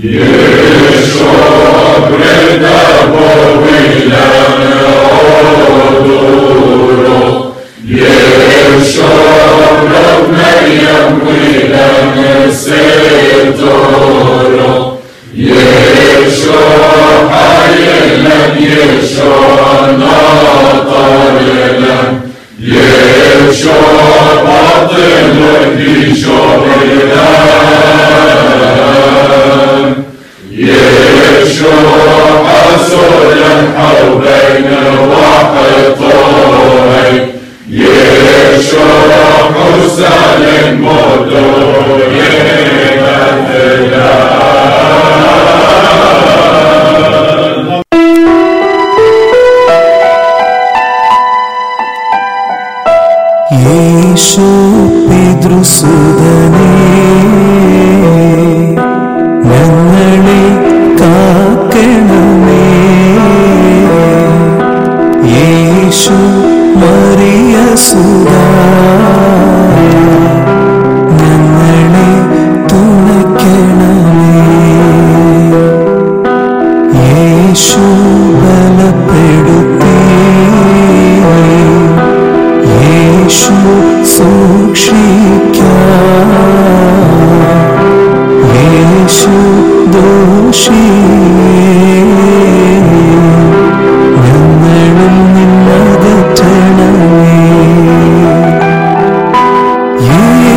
Yeshua, Adonai, Yeshua, يشوع صلح بين وحطوي يشوع سلم مدوي مثلا Yeshu Pedro Sudanese യേശു മറിയ സുതാ ഞങ്ങളെ തുണയ്ക്കണമേ. യേശു ബലപ്പെടുത്തി. യേശു സൂക്ഷിക്കാം. യേശു ദോഷി